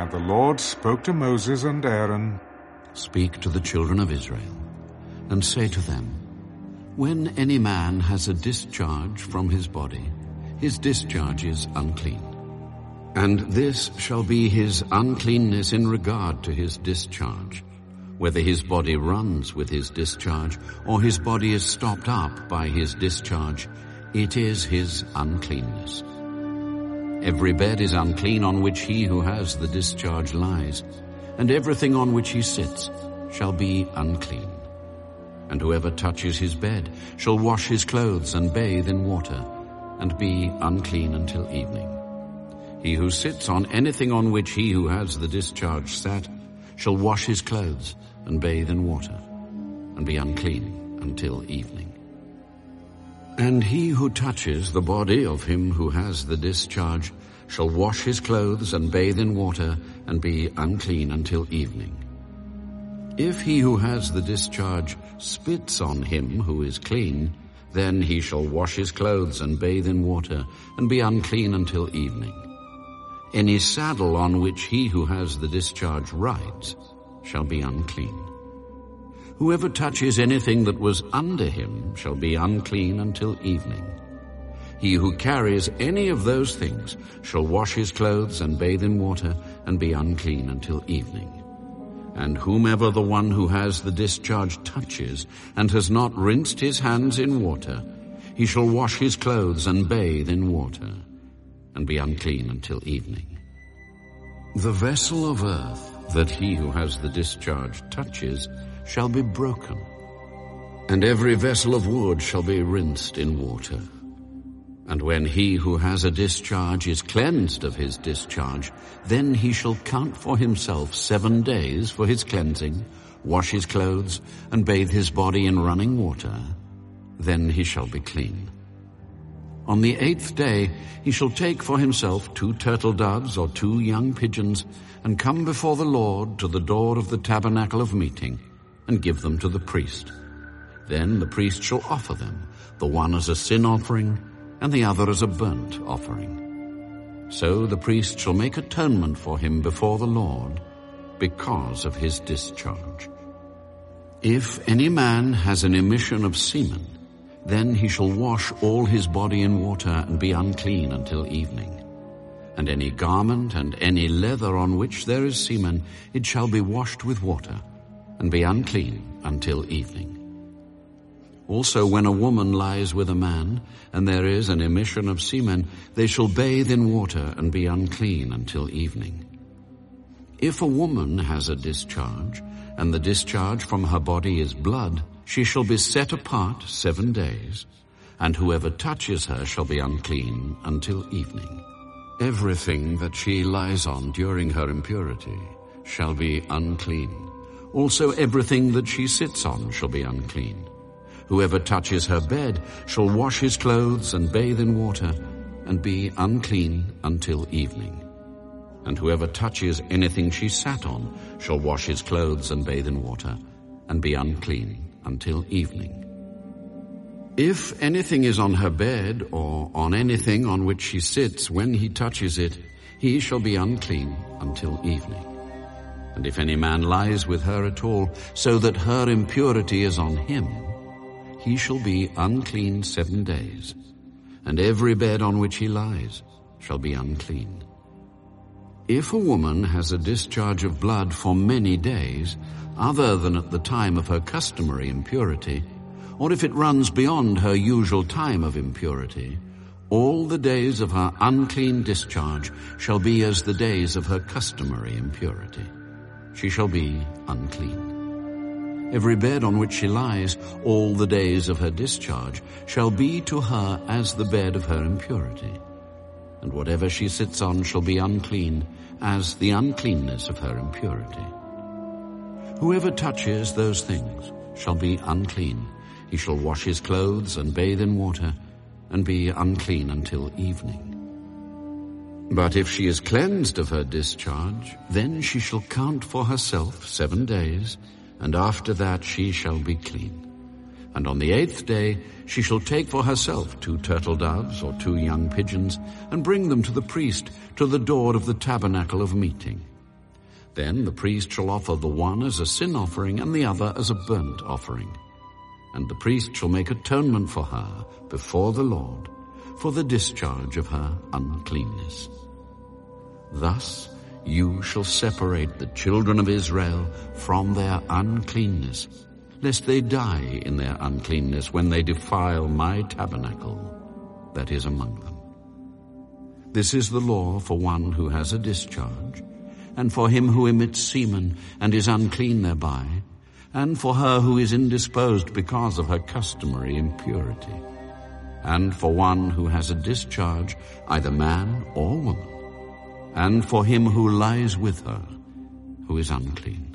And the Lord spoke to Moses and Aaron, Speak to the children of Israel, and say to them, When any man has a discharge from his body, his discharge is unclean. And this shall be his uncleanness in regard to his discharge, whether his body runs with his discharge, or his body is stopped up by his discharge, it is his uncleanness. Every bed is unclean on which he who has the discharge lies, and everything on which he sits shall be unclean. And whoever touches his bed shall wash his clothes and bathe in water, and be unclean until evening. He who sits on anything on which he who has the discharge sat shall wash his clothes and bathe in water, and be unclean until evening. And he who touches the body of him who has the discharge shall wash his clothes and bathe in water and be unclean until evening. If he who has the discharge spits on him who is clean, then he shall wash his clothes and bathe in water and be unclean until evening. Any saddle on which he who has the discharge rides shall be unclean. Whoever touches anything that was under him shall be unclean until evening. He who carries any of those things shall wash his clothes and bathe in water and be unclean until evening. And whomever the one who has the discharge touches and has not rinsed his hands in water, he shall wash his clothes and bathe in water and be unclean until evening. The vessel of earth that he who has the discharge touches shall be broken, and every vessel of wood shall be rinsed in water. And when he who has a discharge is cleansed of his discharge, then he shall count for himself seven days for his cleansing, wash his clothes, and bathe his body in running water. Then he shall be clean. On the eighth day he shall take for himself two turtle doves or two young pigeons, and come before the Lord to the door of the tabernacle of meeting and give them to the priest. Then the priest shall offer them, the one as a sin offering and the other as a burnt offering. So the priest shall make atonement for him before the Lord because of his discharge. If any man has an emission of semen, then he shall wash all his body in water and be unclean until evening. And any garment and any leather on which there is semen, it shall be washed with water and be unclean until evening. Also when a woman lies with a man, and there is an emission of semen, they shall bathe in water and be unclean until evening. If a woman has a discharge, and the discharge from her body is blood, she shall be set apart seven days, and whoever touches her shall be unclean until evening. Everything that she lies on during her impurity shall be unclean. Also everything that she sits on shall be unclean. Whoever touches her bed shall wash his clothes and bathe in water and be unclean until evening. And whoever touches anything she sat on shall wash his clothes and bathe in water and be unclean until evening. If anything is on her bed or on anything on which she sits when he touches it, he shall be unclean until evening. And if any man lies with her at all, so that her impurity is on him, he shall be unclean seven days, and every bed on which he lies shall be unclean. If a woman has a discharge of blood for many days, other than at the time of her customary impurity, or if it runs beyond her usual time of impurity, all the days of her unclean discharge shall be as the days of her customary impurity she shall be unclean. Every bed on which she lies all the days of her discharge shall be to her as the bed of her impurity. And whatever she sits on shall be unclean as the uncleanness of her impurity. Whoever touches those things shall be unclean. He shall wash his clothes and bathe in water and be unclean until evening. But if she is cleansed of her discharge, then she shall count for herself seven days, and after that she shall be clean. And on the eighth day she shall take for herself two turtle doves or two young pigeons, and bring them to the priest to the door of the tabernacle of meeting. Then the priest shall offer the one as a sin offering and the other as a burnt offering. And the priest shall make atonement for her before the Lord for the discharge of her uncleanness. Thus you shall separate the children of Israel from their uncleanness, lest they die in their uncleanness when they defile my tabernacle that is among them. This is the law for one who has a discharge, and for him who emits semen and is unclean thereby, and for her who is indisposed because of her customary impurity, and for one who has a discharge, either man or woman, and for him who lies with her, who is unclean.